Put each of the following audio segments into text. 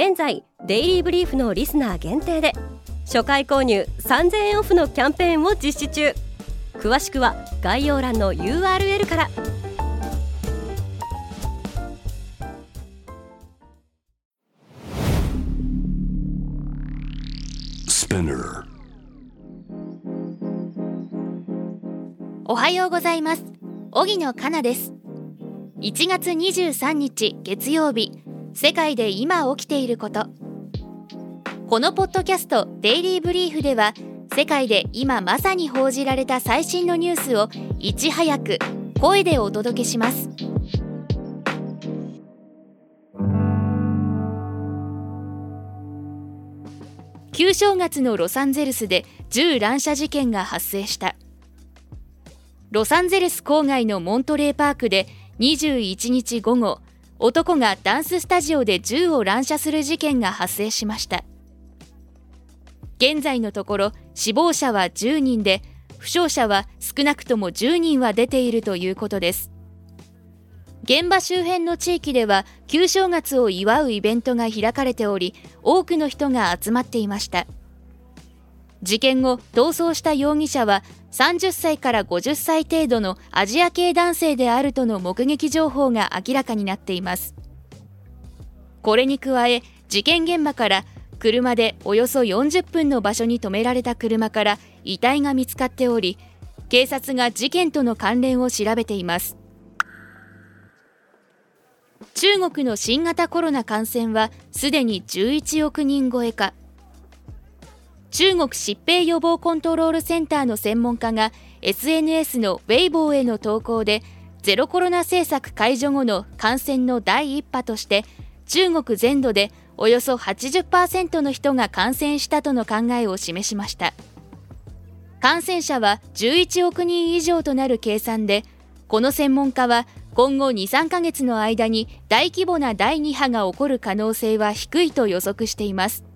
現在デイリーブリーフのリスナー限定で初回購入3000円オフのキャンペーンを実施中。詳しくは概要欄の URL から。おはようございます。荻野かなです。1月23日月曜日世界で今起きていること。このポッドキャストデイリーブリーフでは世界で今まさに報じられた最新のニュースをいち早く声でお届けします。旧正月のロサンゼルスで銃乱射事件が発生した。ロサンゼルス郊外のモントレーパークで21日午後男がダンススタジオで銃を乱射する事件が発生しました。現在のところ死亡者は10人で負傷者は少なくとも10人は出ているということです。現場周辺の地域では旧正月を祝うイベントが開かれており多くの人が集まっていました。事件後逃走した容疑者は30歳から50歳程度のアジア系男性であるとの目撃情報が明らかになっています。これに加え事件現場から車でおよそ40分の場所に止められた車から遺体が見つかっており警察が事件との関連を調べています。中国の新型コロナ感染はすでに11億人超えか中国疾病予防コントロールセンターの専門家が SNS のウェイボーへの投稿でゼロコロナ政策解除後の感染の第一波として中国全土でおよそ80%の人が感染したとの考えを示しました。感染者は11億人以上となる計算でこの専門家は今後23ヶ月の間に大規模な第2波が起こる可能性は低いと予測しています。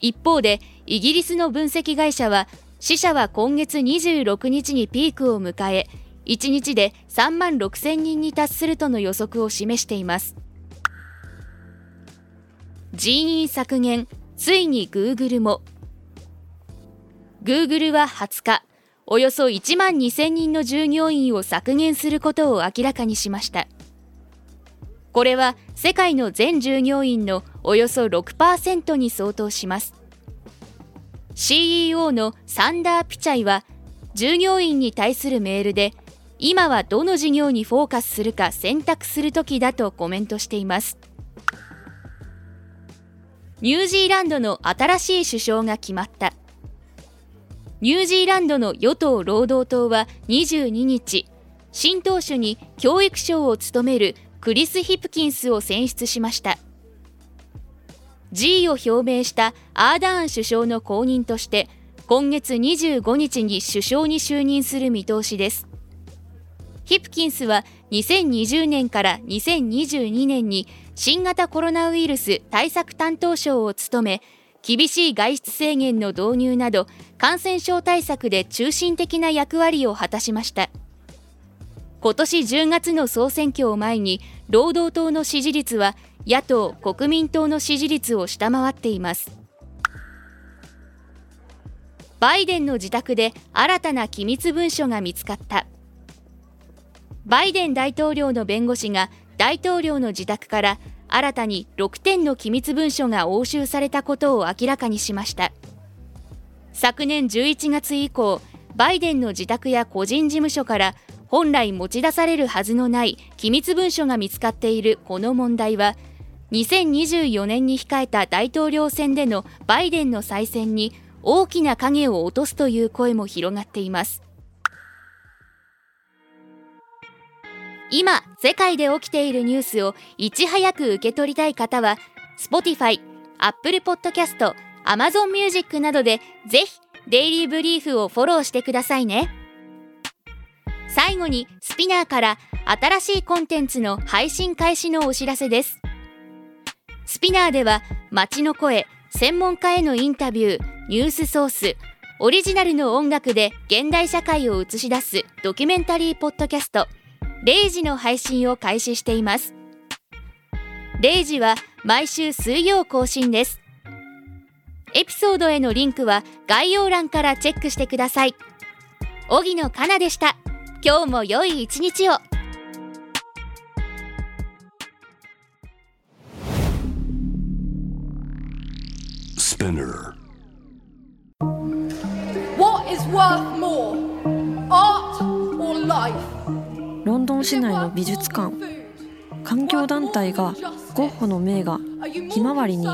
一方でイギリスの分析会社は死者は今月26日にピークを迎え1日で3万6000人に達するとの予測を示しています。人員削減ついにグーグルも。グーグルは20日およそ1万2000人の従業員を削減することを明らかにしました。これは世界の全従業員のおよそ6%に相当します。CEO のサンダー・ピチャイは従業員に対するメールで今はどの事業にフォーカスするか選択する時だとコメントしています。ニュージーランドの新しい首相が決まった。ニュージーランドの与党労働党は22日新党首に教育省を務めるクリス・ヒプキンスを選出しました。辞意を表明したアーダーン首相の後任として今月25日に首相に就任する見通しです。ヒプキンスは2020年から2022年に新型コロナウイルス対策担当省を務め厳しい外出制限の導入など感染症対策で中心的な役割を果たしました。今年10月の総選挙を前に労働党の支持率は野党・国民党の支持率を下回っています。バイデンの自宅で新たな機密文書が見つかった。バイデン大統領の弁護士が大統領の自宅から新たに6点の機密文書が押収されたことを明らかにしました。昨年11月以降バイデンの自宅や個人事務所から本来持ち出されるはずのない機密文書が見つかっているこの問題は2024年に控えた大統領選でのバイデンの再選に大きな影を落とすという声も広がっています。今世界で起きているニュースをいち早く受け取りたい方は Spotify、Apple Podcast、Amazon Music などでぜひデイリーブリーフをフォローしてくださいね。最後にスピナーから新しいコンテンツの配信開始のお知らせです。スピナーでは街の声専門家へのインタビューニュースソースオリジナルの音楽で現代社会を映し出すドキュメンタリーポッドキャスト0時の配信を開始しています。0時は毎週水曜更新です。エピソードへのリンクは概要欄からチェックしてください。荻野かなでした。今日も良い一日を Spinner. What is worth more, art or life? ロンドン市内の美術館環境団体がゴッホの名画「ひまわり」に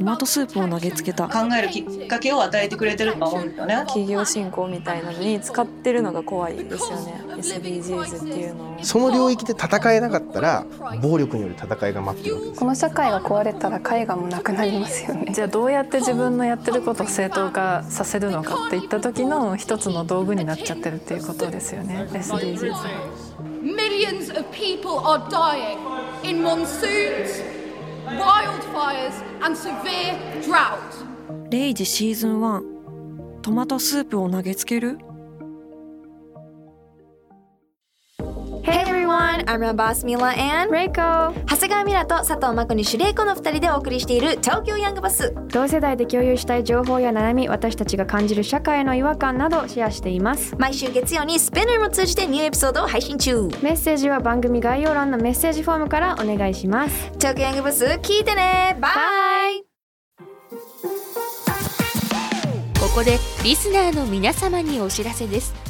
トマトスープを投げつけた。考えるきっかけを与えてくれてると思うんですよね。企業振興みたいなのに使ってるのが怖いですよね。SDGs っていうのを。その領域で戦えなかったら暴力による戦いが待ってるわけですこの社会が壊れたら絵画もなくなりますよね。じゃあどうやって自分のやってることを正当化させるのかっていった時の一つの道具になっちゃってるっていうことですよね。SDGs Millions of people are dying in monsoons, wildfires, and severe drought. レイジシーズン1トマトスープを投げつける everyone, I'm your boss Mila and Reiko. 長谷川ミラと佐藤真子にシュレイコの2人でお送りしている東京ヤングバス。同世代で共有したい情報や悩み私たちが感じる社会の違和感などシェアしています。毎週月曜にスペナーも通じてニューエピソードを配信中。メッセージは番組概要欄のメッセージフォームからお願いします。東京ヤングバス聞いてね。バイここでリスナーの皆様にお知らせです